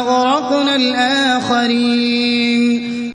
وأغرقنا الآخرين.